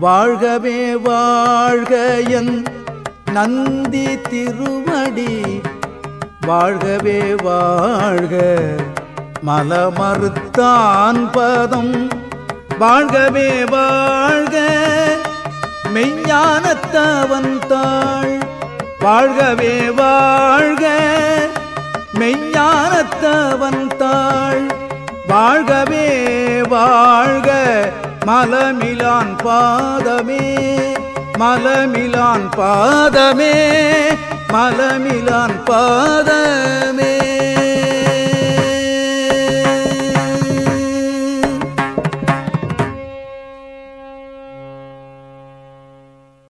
வாழ்கவே வாழ்க என் நந்தி திருமடி வாழ்கவே வாழ்க மலமறுத்தான் பதம் வாழ்கவே வாழ்க மெய்ஞானத்தவன் தாள் வாழ்கவே வாழ்க. மெய்ஞானத்தவன் தாள் வாழ்கவே வாழ்க. மலமிலான் பாதமே. மலமிலான் பாதமே. மலமிலான் பாதமே.